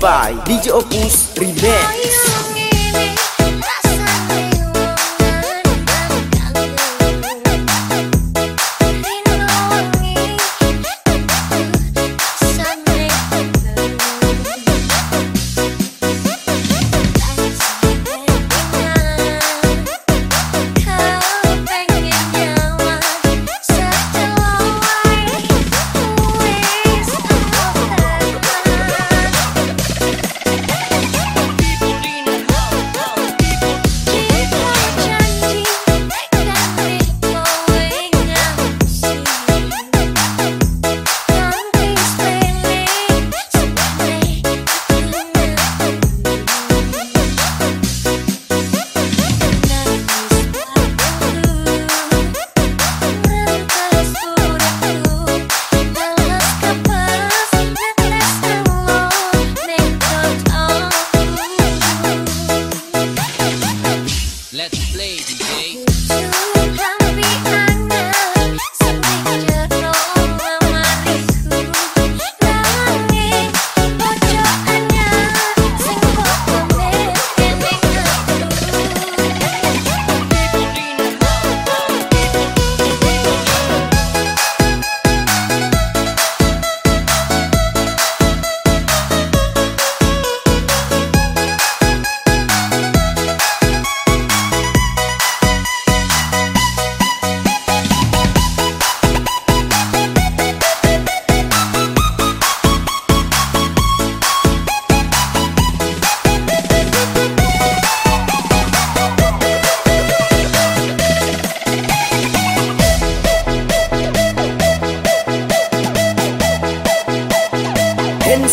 by DJ Opus Remix you.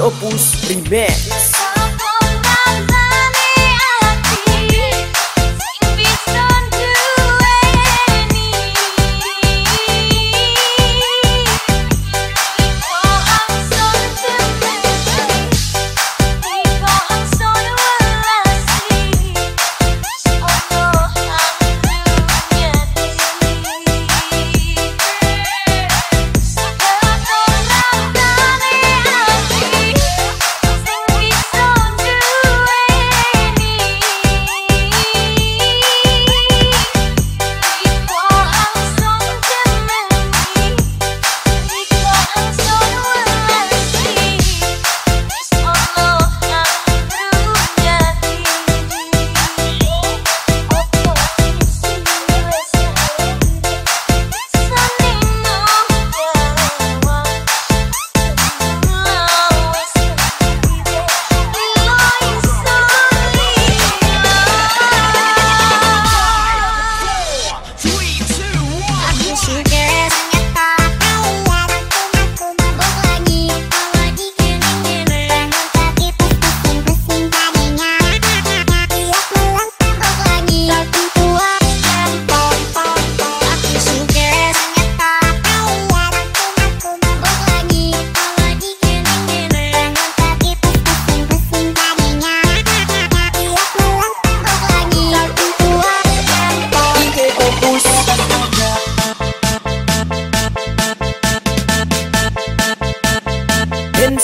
Opus Remix